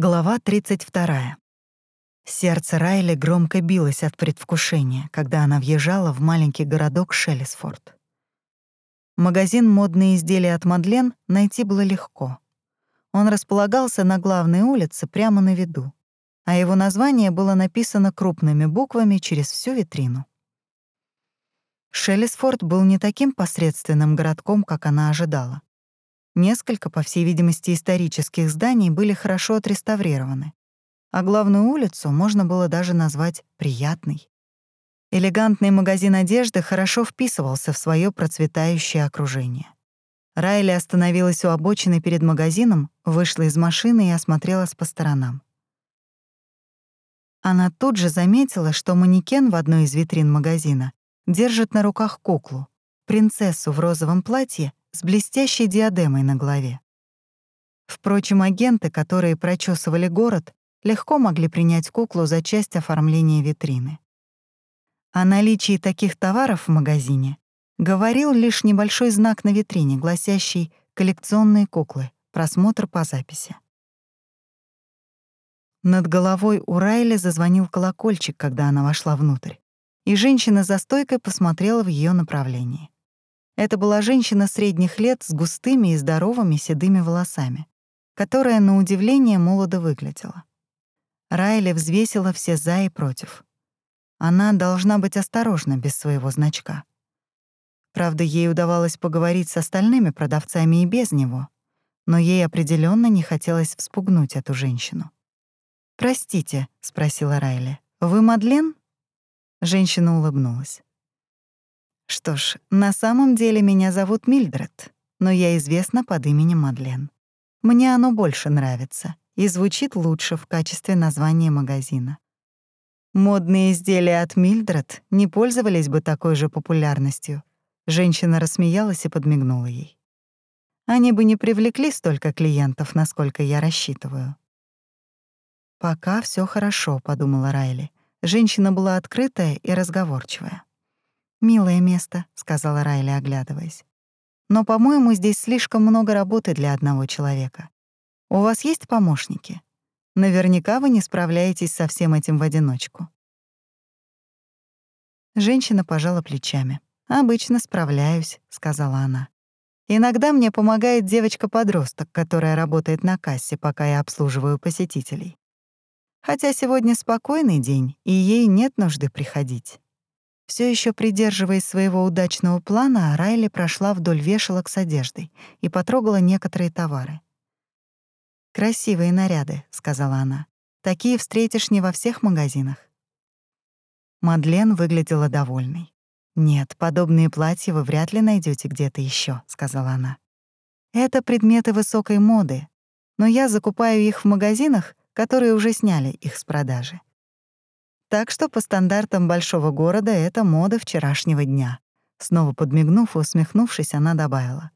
Глава 32. Сердце Райли громко билось от предвкушения, когда она въезжала в маленький городок Шеллисфорд. Магазин «Модные изделия от Мадлен» найти было легко. Он располагался на главной улице прямо на виду, а его название было написано крупными буквами через всю витрину. Шеллисфорд был не таким посредственным городком, как она ожидала. Несколько, по всей видимости, исторических зданий были хорошо отреставрированы, а главную улицу можно было даже назвать приятной. Элегантный магазин одежды хорошо вписывался в свое процветающее окружение. Райли остановилась у обочины перед магазином, вышла из машины и осмотрелась по сторонам. Она тут же заметила, что манекен в одной из витрин магазина держит на руках куклу, принцессу в розовом платье с блестящей диадемой на голове. Впрочем, агенты, которые прочесывали город, легко могли принять куклу за часть оформления витрины. О наличии таких товаров в магазине говорил лишь небольшой знак на витрине, гласящий «коллекционные куклы. Просмотр по записи». Над головой у Райли зазвонил колокольчик, когда она вошла внутрь, и женщина за стойкой посмотрела в ее направлении. Это была женщина средних лет с густыми и здоровыми седыми волосами, которая, на удивление, молодо выглядела. Райли взвесила все «за» и «против». Она должна быть осторожна без своего значка. Правда, ей удавалось поговорить с остальными продавцами и без него, но ей определенно не хотелось вспугнуть эту женщину. «Простите», — спросила Райли, — «вы Мадлен?» Женщина улыбнулась. Что ж, на самом деле меня зовут Мильдред, но я известна под именем Мадлен. Мне оно больше нравится и звучит лучше в качестве названия магазина. Модные изделия от Мильдред не пользовались бы такой же популярностью. Женщина рассмеялась и подмигнула ей. Они бы не привлекли столько клиентов, насколько я рассчитываю. «Пока все хорошо», — подумала Райли. Женщина была открытая и разговорчивая. «Милое место», — сказала Райли, оглядываясь. «Но, по-моему, здесь слишком много работы для одного человека. У вас есть помощники? Наверняка вы не справляетесь со всем этим в одиночку». Женщина пожала плечами. «Обычно справляюсь», — сказала она. «Иногда мне помогает девочка-подросток, которая работает на кассе, пока я обслуживаю посетителей. Хотя сегодня спокойный день, и ей нет нужды приходить». Все еще придерживаясь своего удачного плана, Райли прошла вдоль вешалок с одеждой и потрогала некоторые товары. «Красивые наряды», — сказала она. «Такие встретишь не во всех магазинах». Мадлен выглядела довольной. «Нет, подобные платья вы вряд ли найдете где-то еще, сказала она. «Это предметы высокой моды, но я закупаю их в магазинах, которые уже сняли их с продажи. Так что по стандартам большого города это мода вчерашнего дня. Снова подмигнув и усмехнувшись, она добавила.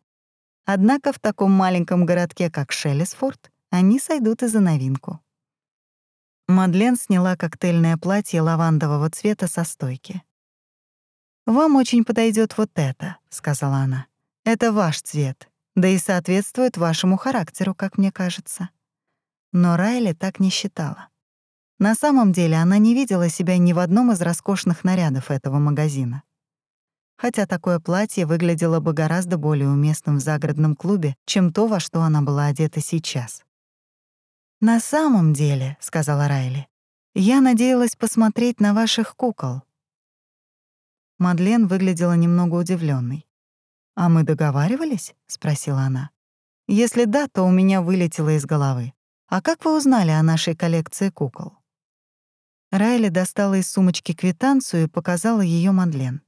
Однако в таком маленьком городке, как Шеллисфорд, они сойдут и за новинку. Мадлен сняла коктейльное платье лавандового цвета со стойки. «Вам очень подойдет вот это», — сказала она. «Это ваш цвет, да и соответствует вашему характеру, как мне кажется». Но Райли так не считала. На самом деле она не видела себя ни в одном из роскошных нарядов этого магазина. Хотя такое платье выглядело бы гораздо более уместным в загородном клубе, чем то, во что она была одета сейчас. «На самом деле», — сказала Райли, — «я надеялась посмотреть на ваших кукол». Мадлен выглядела немного удивленной. «А мы договаривались?» — спросила она. «Если да, то у меня вылетело из головы. А как вы узнали о нашей коллекции кукол?» Райли достала из сумочки квитанцию и показала ее Мадлен.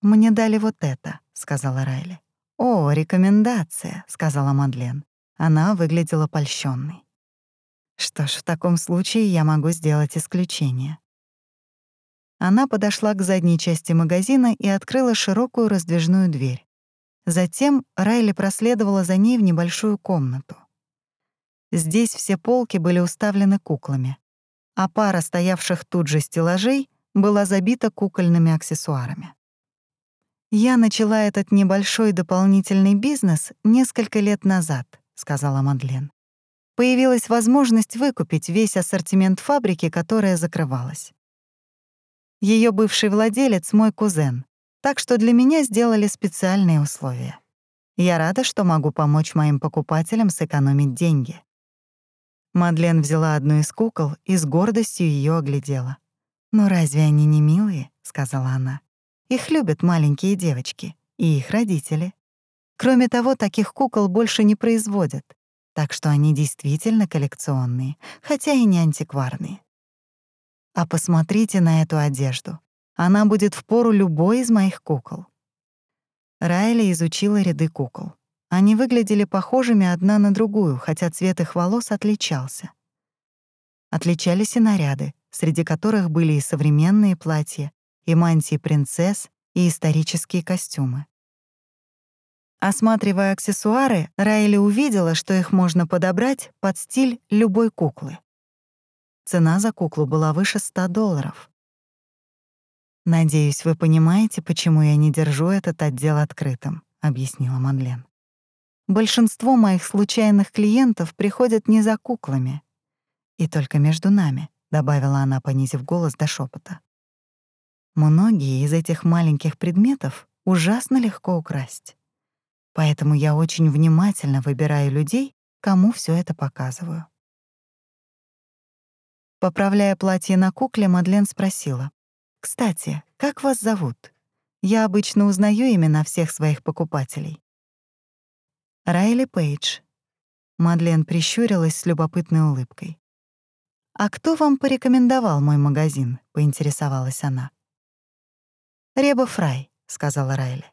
«Мне дали вот это», — сказала Райли. «О, рекомендация», — сказала Мадлен. Она выглядела польщенной. «Что ж, в таком случае я могу сделать исключение». Она подошла к задней части магазина и открыла широкую раздвижную дверь. Затем Райли проследовала за ней в небольшую комнату. Здесь все полки были уставлены куклами а пара стоявших тут же стеллажей была забита кукольными аксессуарами. «Я начала этот небольшой дополнительный бизнес несколько лет назад», — сказала Мадлен. «По появилась возможность выкупить весь ассортимент фабрики, которая закрывалась. Ее бывший владелец — мой кузен, так что для меня сделали специальные условия. Я рада, что могу помочь моим покупателям сэкономить деньги. Мадлен взяла одну из кукол и с гордостью ее оглядела. «Ну разве они не милые?» — сказала она. «Их любят маленькие девочки и их родители. Кроме того, таких кукол больше не производят, так что они действительно коллекционные, хотя и не антикварные. А посмотрите на эту одежду. Она будет в пору любой из моих кукол. Райли изучила ряды кукол. Они выглядели похожими одна на другую, хотя цвет их волос отличался. Отличались и наряды, среди которых были и современные платья, и мантии принцесс, и исторические костюмы. Осматривая аксессуары, Райли увидела, что их можно подобрать под стиль любой куклы. Цена за куклу была выше 100 долларов. «Надеюсь, вы понимаете, почему я не держу этот отдел открытым», — объяснила Мадлен. «Большинство моих случайных клиентов приходят не за куклами. И только между нами», — добавила она, понизив голос до шепота. «Многие из этих маленьких предметов ужасно легко украсть. Поэтому я очень внимательно выбираю людей, кому все это показываю». Поправляя платье на кукле, Мадлен спросила. «Кстати, как вас зовут? Я обычно узнаю имена всех своих покупателей». Райли Пейдж. Мадлен прищурилась с любопытной улыбкой. «А кто вам порекомендовал мой магазин?» — поинтересовалась она. «Реба Фрай», — сказала Райли.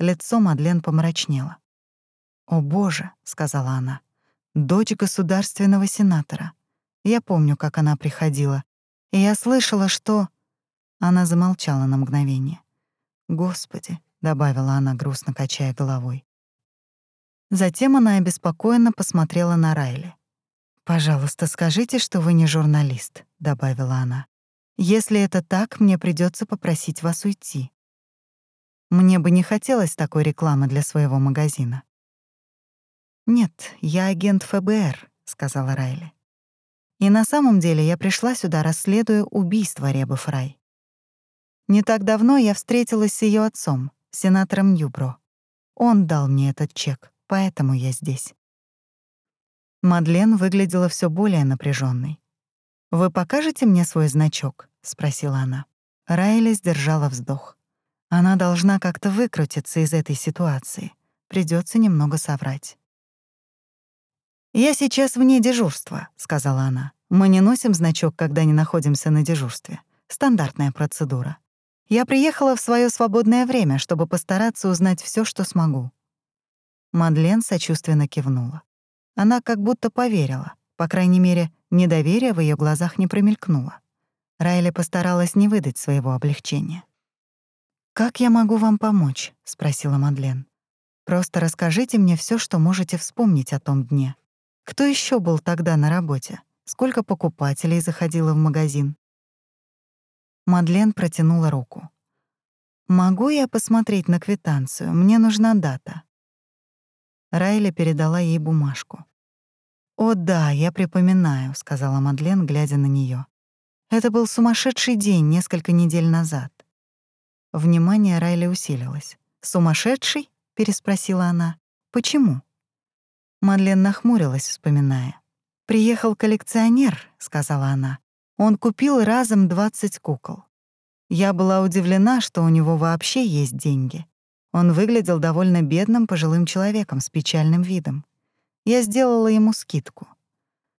Лицо Мадлен помрачнело. «О, Боже», — сказала она, — «дочь государственного сенатора. Я помню, как она приходила. И я слышала, что...» Она замолчала на мгновение. «Господи», — добавила она, грустно качая головой. Затем она обеспокоенно посмотрела на Райли. «Пожалуйста, скажите, что вы не журналист», — добавила она. «Если это так, мне придется попросить вас уйти. Мне бы не хотелось такой рекламы для своего магазина». «Нет, я агент ФБР», — сказала Райли. «И на самом деле я пришла сюда, расследуя убийство Ребы Фрай. Не так давно я встретилась с ее отцом, сенатором Ньюбро. Он дал мне этот чек, поэтому я здесь. Мадлен выглядела все более напряженной. «Вы покажете мне свой значок?» — спросила она. Райли сдержала вздох. Она должна как-то выкрутиться из этой ситуации. Придется немного соврать. «Я сейчас вне дежурства», — сказала она. «Мы не носим значок, когда не находимся на дежурстве. Стандартная процедура. Я приехала в свое свободное время, чтобы постараться узнать все, что смогу». Мадлен сочувственно кивнула. Она как будто поверила. По крайней мере, недоверие в ее глазах не промелькнуло. Райли постаралась не выдать своего облегчения. «Как я могу вам помочь?» — спросила Мадлен. «Просто расскажите мне все, что можете вспомнить о том дне. Кто еще был тогда на работе? Сколько покупателей заходило в магазин?» Мадлен протянула руку. «Могу я посмотреть на квитанцию? Мне нужна дата». Райли передала ей бумажку. «О да, я припоминаю», — сказала Мадлен, глядя на нее. «Это был сумасшедший день несколько недель назад». Внимание Райли усилилось. «Сумасшедший?» — переспросила она. «Почему?» Мадлен нахмурилась, вспоминая. «Приехал коллекционер», — сказала она. Он купил разом 20 кукол. Я была удивлена, что у него вообще есть деньги. Он выглядел довольно бедным пожилым человеком с печальным видом. Я сделала ему скидку.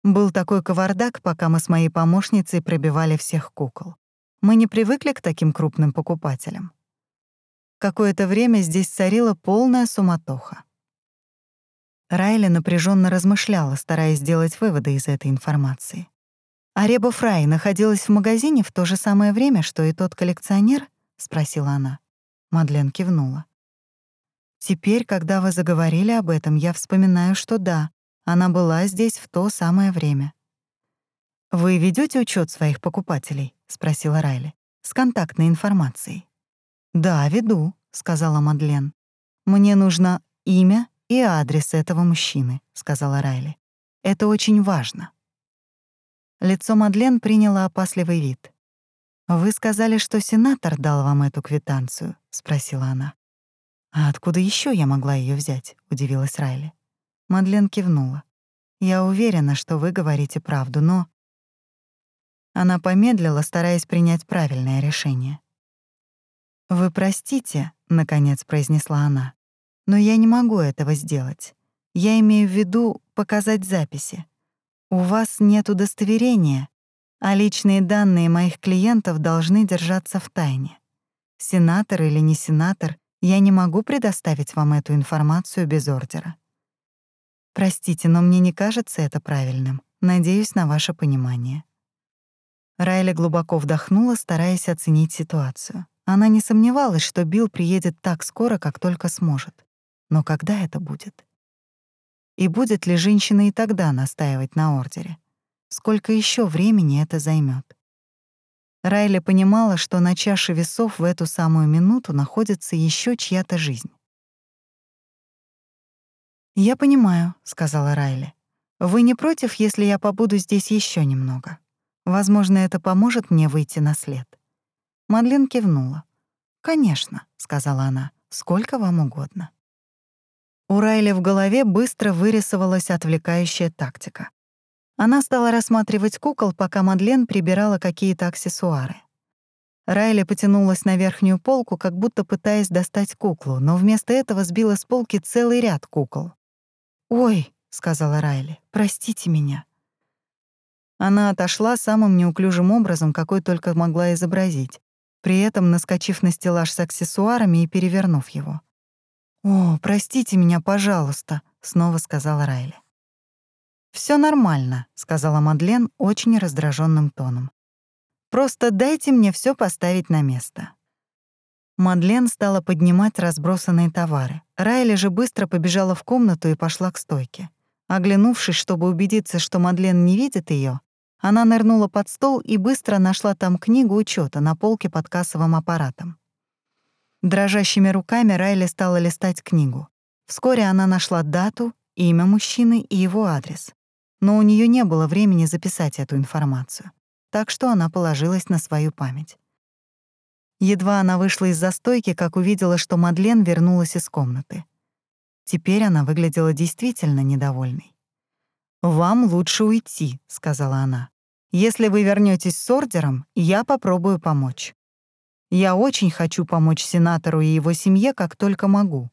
Был такой кавардак, пока мы с моей помощницей пробивали всех кукол. Мы не привыкли к таким крупным покупателям. Какое-то время здесь царила полная суматоха. Райли напряженно размышляла, стараясь сделать выводы из этой информации. «А Реба Фрай находилась в магазине в то же самое время, что и тот коллекционер?» — спросила она. Мадлен кивнула. «Теперь, когда вы заговорили об этом, я вспоминаю, что да, она была здесь в то самое время». «Вы ведете учет своих покупателей?» — спросила Райли. «С контактной информацией». «Да, веду», — сказала Мадлен. «Мне нужно имя и адрес этого мужчины», — сказала Райли. Это очень важно». Лицо Мадлен приняло опасливый вид. «Вы сказали, что сенатор дал вам эту квитанцию?» — спросила она. «А откуда еще я могла ее взять?» — удивилась Райли. Мадлен кивнула. «Я уверена, что вы говорите правду, но...» Она помедлила, стараясь принять правильное решение. «Вы простите», — наконец произнесла она, «но я не могу этого сделать. Я имею в виду показать записи. У вас нет удостоверения, а личные данные моих клиентов должны держаться в тайне. Сенатор или не сенатор, я не могу предоставить вам эту информацию без ордера. Простите, но мне не кажется это правильным. Надеюсь на ваше понимание. Райли глубоко вдохнула, стараясь оценить ситуацию. Она не сомневалась, что Билл приедет так скоро, как только сможет. Но когда это будет? И будет ли женщина и тогда настаивать на ордере? Сколько еще времени это займет? Райли понимала, что на чаше весов в эту самую минуту находится еще чья-то жизнь. «Я понимаю», — сказала Райли. «Вы не против, если я побуду здесь еще немного? Возможно, это поможет мне выйти на след». Мадлен кивнула. «Конечно», — сказала она, — «сколько вам угодно». У Райли в голове быстро вырисовалась отвлекающая тактика. Она стала рассматривать кукол, пока Мадлен прибирала какие-то аксессуары. Райли потянулась на верхнюю полку, как будто пытаясь достать куклу, но вместо этого сбила с полки целый ряд кукол. «Ой», — сказала Райли, — «простите меня». Она отошла самым неуклюжим образом, какой только могла изобразить, при этом наскочив на стеллаж с аксессуарами и перевернув его. «О, простите меня, пожалуйста», — снова сказала Райли. Все нормально», — сказала Мадлен очень раздраженным тоном. «Просто дайте мне все поставить на место». Мадлен стала поднимать разбросанные товары. Райли же быстро побежала в комнату и пошла к стойке. Оглянувшись, чтобы убедиться, что Мадлен не видит ее, она нырнула под стол и быстро нашла там книгу учета на полке под кассовым аппаратом. Дрожащими руками Райли стала листать книгу. Вскоре она нашла дату, имя мужчины и его адрес но у нее не было времени записать эту информацию, так что она положилась на свою память. Едва она вышла из застойки, как увидела, что Мадлен вернулась из комнаты. Теперь она выглядела действительно недовольной. «Вам лучше уйти», — сказала она. «Если вы вернетесь с ордером, я попробую помочь. Я очень хочу помочь сенатору и его семье, как только могу.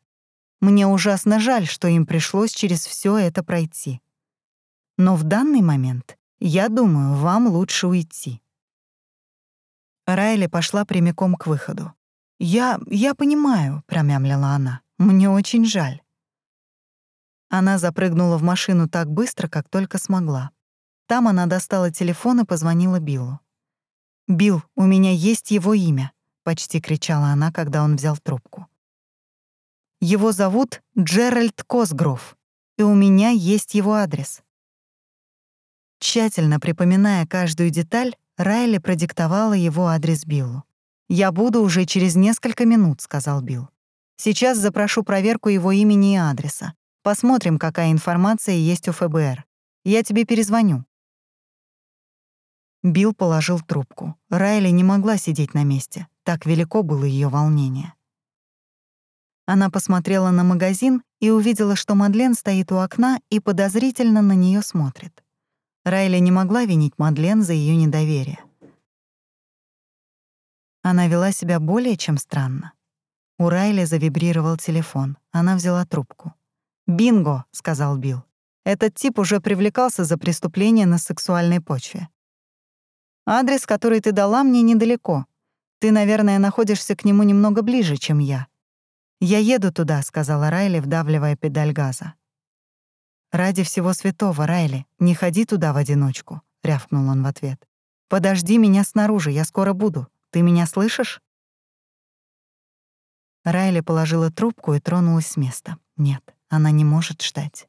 Мне ужасно жаль, что им пришлось через все это пройти. Но в данный момент, я думаю, вам лучше уйти». Райли пошла прямиком к выходу. «Я... я понимаю», — промямлила она. «Мне очень жаль». Она запрыгнула в машину так быстро, как только смогла. Там она достала телефон и позвонила Биллу. «Билл, у меня есть его имя», — почти кричала она, когда он взял трубку. «Его зовут Джеральд Косгров, и у меня есть его адрес. Тщательно припоминая каждую деталь, Райли продиктовала его адрес Биллу. «Я буду уже через несколько минут», — сказал Билл. «Сейчас запрошу проверку его имени и адреса. Посмотрим, какая информация есть у ФБР. Я тебе перезвоню». Билл положил трубку. Райли не могла сидеть на месте. Так велико было ее волнение. Она посмотрела на магазин и увидела, что Мадлен стоит у окна и подозрительно на нее смотрит. Райли не могла винить Мадлен за ее недоверие. Она вела себя более чем странно. У Райли завибрировал телефон. Она взяла трубку. «Бинго!» — сказал Билл. «Этот тип уже привлекался за преступление на сексуальной почве. Адрес, который ты дала, мне недалеко. Ты, наверное, находишься к нему немного ближе, чем я. Я еду туда», — сказала Райли, вдавливая педаль газа. «Ради всего святого, Райли, не ходи туда в одиночку», — рявкнул он в ответ. «Подожди меня снаружи, я скоро буду. Ты меня слышишь?» Райли положила трубку и тронулась с места. Нет, она не может ждать.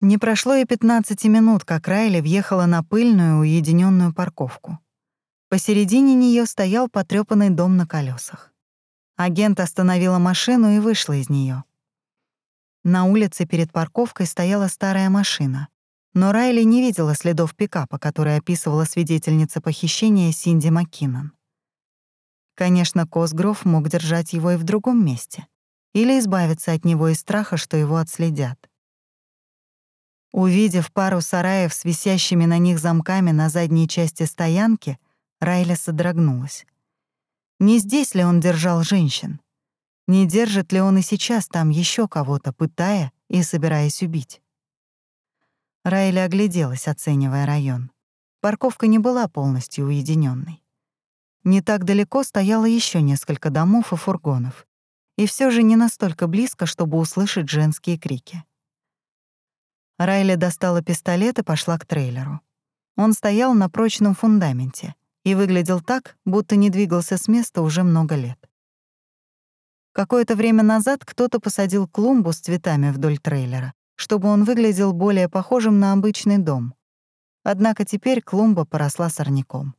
Не прошло и 15 минут, как Райли въехала на пыльную, уединенную парковку. Посередине нее стоял потрёпанный дом на колесах. Агент остановила машину и вышла из нее. На улице перед парковкой стояла старая машина. Но Райли не видела следов пикапа, который описывала свидетельница похищения Синди Маккинон. Конечно, Косгров мог держать его и в другом месте. Или избавиться от него из страха, что его отследят. Увидев пару сараев с висящими на них замками на задней части стоянки, Райля содрогнулась. Не здесь ли он держал женщин? Не держит ли он и сейчас там еще кого-то, пытая и собираясь убить? Райля огляделась, оценивая район. Парковка не была полностью уединенной. Не так далеко стояло еще несколько домов и фургонов, и все же не настолько близко, чтобы услышать женские крики. Райли достала пистолет и пошла к трейлеру. Он стоял на прочном фундаменте и выглядел так, будто не двигался с места уже много лет. Какое-то время назад кто-то посадил клумбу с цветами вдоль трейлера, чтобы он выглядел более похожим на обычный дом. Однако теперь клумба поросла сорняком.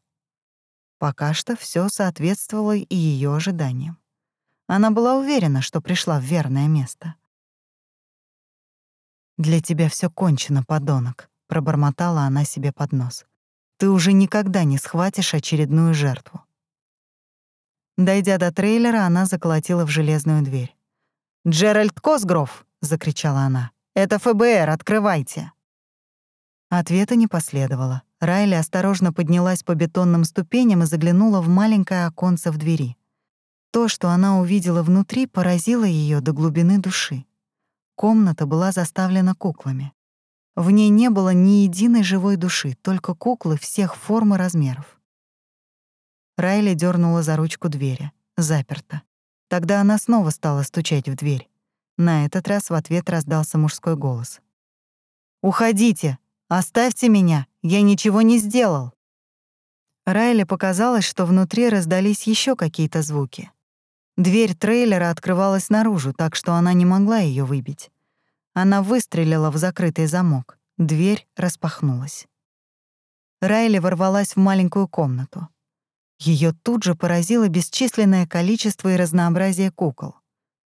Пока что все соответствовало и ее ожиданиям. Она была уверена, что пришла в верное место. «Для тебя все кончено, подонок», — пробормотала она себе под нос. «Ты уже никогда не схватишь очередную жертву». Дойдя до трейлера, она заколотила в железную дверь. «Джеральд Косгров!» — закричала она. «Это ФБР, открывайте!» Ответа не последовало. Райли осторожно поднялась по бетонным ступеням и заглянула в маленькое оконце в двери. То, что она увидела внутри, поразило ее до глубины души. Комната была заставлена куклами. В ней не было ни единой живой души, только куклы всех форм и размеров. Райли дернула за ручку двери. Заперто. Тогда она снова стала стучать в дверь. На этот раз в ответ раздался мужской голос. «Уходите! Оставьте меня! Я ничего не сделал!» Райли показалось, что внутри раздались еще какие-то звуки. Дверь трейлера открывалась наружу, так что она не могла ее выбить. Она выстрелила в закрытый замок. Дверь распахнулась. Райли ворвалась в маленькую комнату. Ее тут же поразило бесчисленное количество и разнообразие кукол.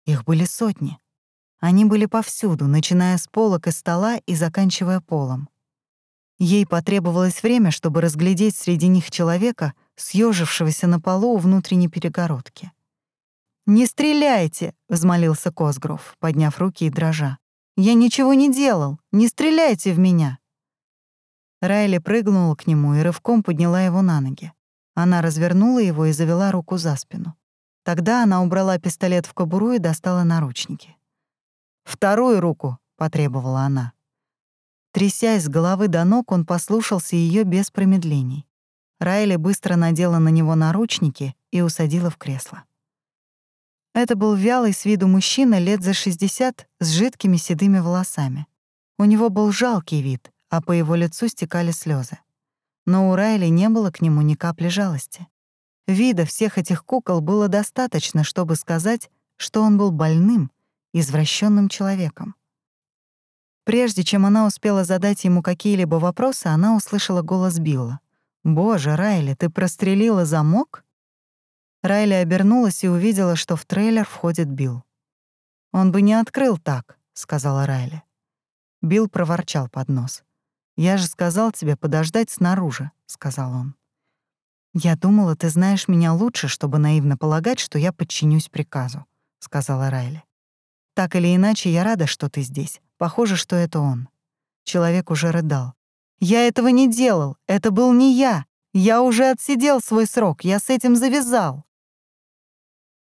Их были сотни. Они были повсюду, начиная с полок и стола и заканчивая полом. Ей потребовалось время, чтобы разглядеть среди них человека, съежившегося на полу у внутренней перегородки. «Не стреляйте!» — взмолился Косгров, подняв руки и дрожа. «Я ничего не делал! Не стреляйте в меня!» Райли прыгнула к нему и рывком подняла его на ноги. Она развернула его и завела руку за спину. Тогда она убрала пистолет в кобуру и достала наручники. «Вторую руку!» — потребовала она. Трясясь с головы до ног, он послушался ее без промедлений. Райли быстро надела на него наручники и усадила в кресло. Это был вялый с виду мужчина лет за 60 с жидкими седыми волосами. У него был жалкий вид, а по его лицу стекали слезы. Но у Райли не было к нему ни капли жалости. Вида всех этих кукол было достаточно, чтобы сказать, что он был больным, извращенным человеком. Прежде чем она успела задать ему какие-либо вопросы, она услышала голос Билла. «Боже, Райли, ты прострелила замок?» Райли обернулась и увидела, что в трейлер входит Билл. «Он бы не открыл так», — сказала Райли. Билл проворчал под нос. «Я же сказал тебе подождать снаружи», — сказал он. «Я думала, ты знаешь меня лучше, чтобы наивно полагать, что я подчинюсь приказу», — сказала Райли. «Так или иначе, я рада, что ты здесь. Похоже, что это он». Человек уже рыдал. «Я этого не делал. Это был не я. Я уже отсидел свой срок. Я с этим завязал».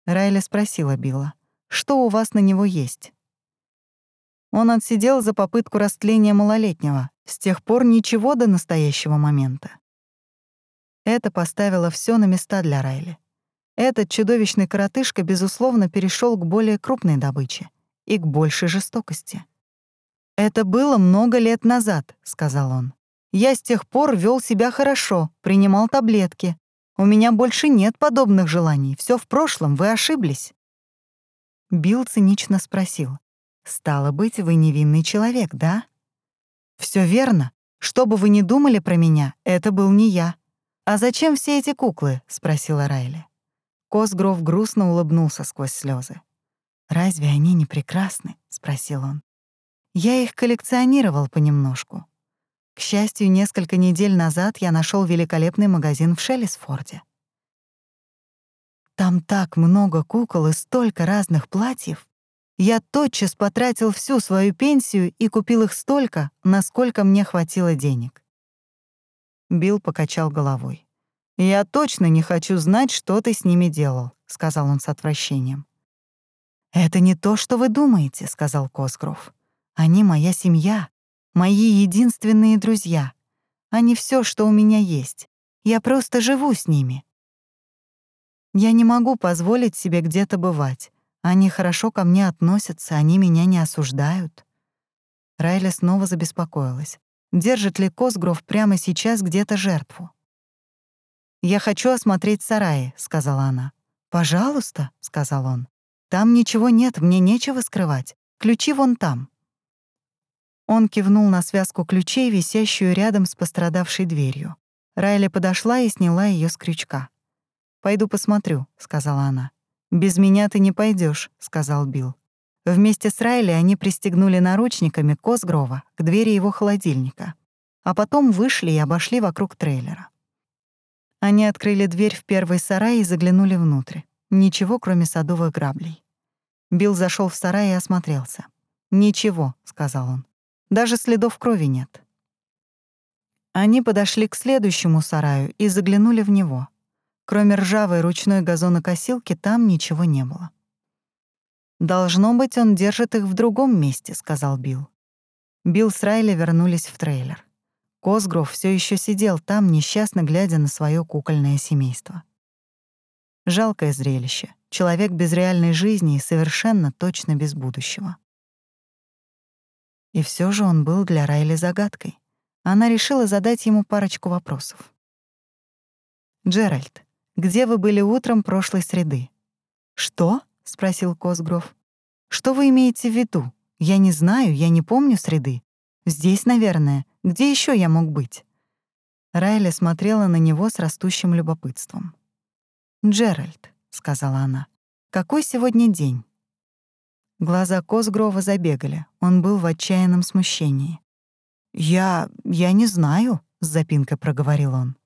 Райли спросила Билла, «Что у вас на него есть?» Он отсидел за попытку растления малолетнего. С тех пор ничего до настоящего момента. Это поставило все на места для Райли. Этот чудовищный коротышка, безусловно, перешел к более крупной добыче и к большей жестокости. «Это было много лет назад», — сказал он. «Я с тех пор вел себя хорошо, принимал таблетки, у меня больше нет подобных желаний. Все в прошлом, вы ошиблись». Билл цинично спросил. «Стало быть, вы невинный человек, да?» Все верно. Что бы вы ни думали про меня, это был не я. А зачем все эти куклы?» — спросила Райли. Косгров грустно улыбнулся сквозь слезы. «Разве они не прекрасны?» — спросил он. «Я их коллекционировал понемножку. К счастью, несколько недель назад я нашел великолепный магазин в Шеллисфорде. Там так много кукол и столько разных платьев. Я тотчас потратил всю свою пенсию и купил их столько, насколько мне хватило денег. Билл покачал головой. «Я точно не хочу знать, что ты с ними делал», — сказал он с отвращением. «Это не то, что вы думаете», — сказал Косгров. «Они моя семья, мои единственные друзья. Они все, что у меня есть. Я просто живу с ними. Я не могу позволить себе где-то бывать. Они хорошо ко мне относятся, они меня не осуждают». Райли снова забеспокоилась. Держит ли Косгров прямо сейчас где-то жертву? «Я хочу осмотреть сараи», — сказала она. «Пожалуйста», — сказал он. «Там ничего нет, мне нечего скрывать. Ключи вон там». Он кивнул на связку ключей, висящую рядом с пострадавшей дверью. Райли подошла и сняла ее с крючка. «Пойду посмотрю», — сказала она. «Без меня ты не пойдешь, сказал Билл. Вместе с Райли они пристегнули наручниками Косгрова к двери его холодильника, а потом вышли и обошли вокруг трейлера. Они открыли дверь в первый сарай и заглянули внутрь. Ничего, кроме садовых граблей. Билл зашел в сарай и осмотрелся. «Ничего», — сказал он. «Даже следов крови нет». Они подошли к следующему сараю и заглянули в него. Кроме ржавой ручной газонокосилки там ничего не было. «Должно быть, он держит их в другом месте», — сказал Билл. Билл с Райли вернулись в трейлер. Косгров все еще сидел там, несчастно глядя на свое кукольное семейство. Жалкое зрелище. Человек без реальной жизни и совершенно точно без будущего. И все же он был для Райли загадкой. Она решила задать ему парочку вопросов. «Джеральд, где вы были утром прошлой среды?» «Что?» — спросил Косгров. «Что вы имеете в виду? Я не знаю, я не помню среды. Здесь, наверное. Где еще я мог быть?» Райли смотрела на него с растущим любопытством. «Джеральд», — сказала она, — «какой сегодня день?» Глаза Косгрова забегали, он был в отчаянном смущении. «Я... я не знаю», — с запинкой проговорил он.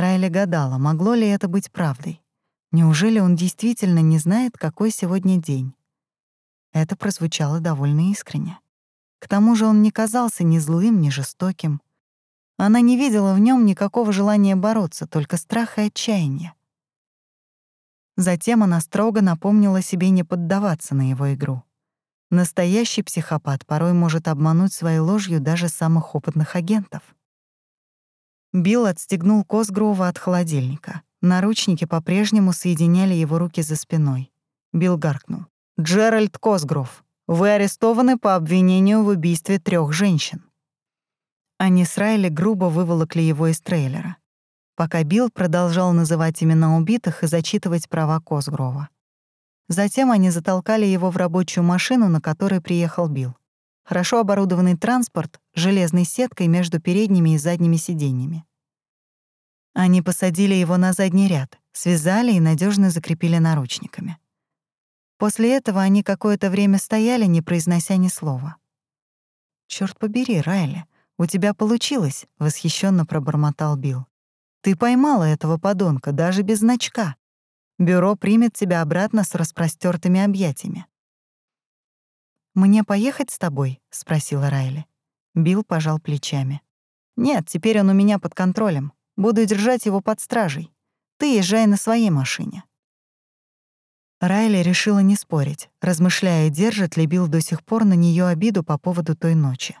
Райли гадала, могло ли это быть правдой. Неужели он действительно не знает, какой сегодня день? Это прозвучало довольно искренне. К тому же он не казался ни злым, ни жестоким. Она не видела в нем никакого желания бороться, только страх и отчаяние. Затем она строго напомнила себе не поддаваться на его игру. Настоящий психопат порой может обмануть своей ложью даже самых опытных агентов. Билл отстегнул Косгрова от холодильника. Наручники по-прежнему соединяли его руки за спиной. Билл гаркнул. «Джеральд Косгров, вы арестованы по обвинению в убийстве трех женщин». Они с Райли грубо выволокли его из трейлера, пока Билл продолжал называть имена убитых и зачитывать права Косгрова. Затем они затолкали его в рабочую машину, на которой приехал Билл. Хорошо оборудованный транспорт с железной сеткой между передними и задними сиденьями. Они посадили его на задний ряд, связали и надежно закрепили наручниками. После этого они какое-то время стояли, не произнося ни слова. Черт побери, Райли, у тебя получилось», — восхищенно пробормотал Билл. «Ты поймала этого подонка, даже без значка. Бюро примет тебя обратно с распростертыми объятиями». «Мне поехать с тобой?» — спросила Райли. Билл пожал плечами. «Нет, теперь он у меня под контролем. Буду держать его под стражей. Ты езжай на своей машине». Райли решила не спорить, размышляя, держит ли Билл до сих пор на нее обиду по поводу той ночи.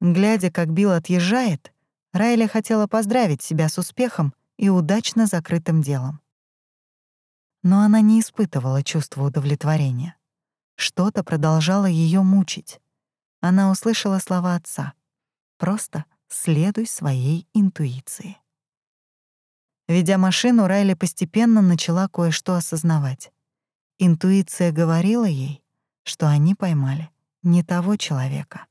Глядя, как Билл отъезжает, Райли хотела поздравить себя с успехом и удачно закрытым делом. Но она не испытывала чувства удовлетворения. Что-то продолжало ее мучить. Она услышала слова отца. «Просто следуй своей интуиции». Ведя машину, Райли постепенно начала кое-что осознавать. Интуиция говорила ей, что они поймали не того человека.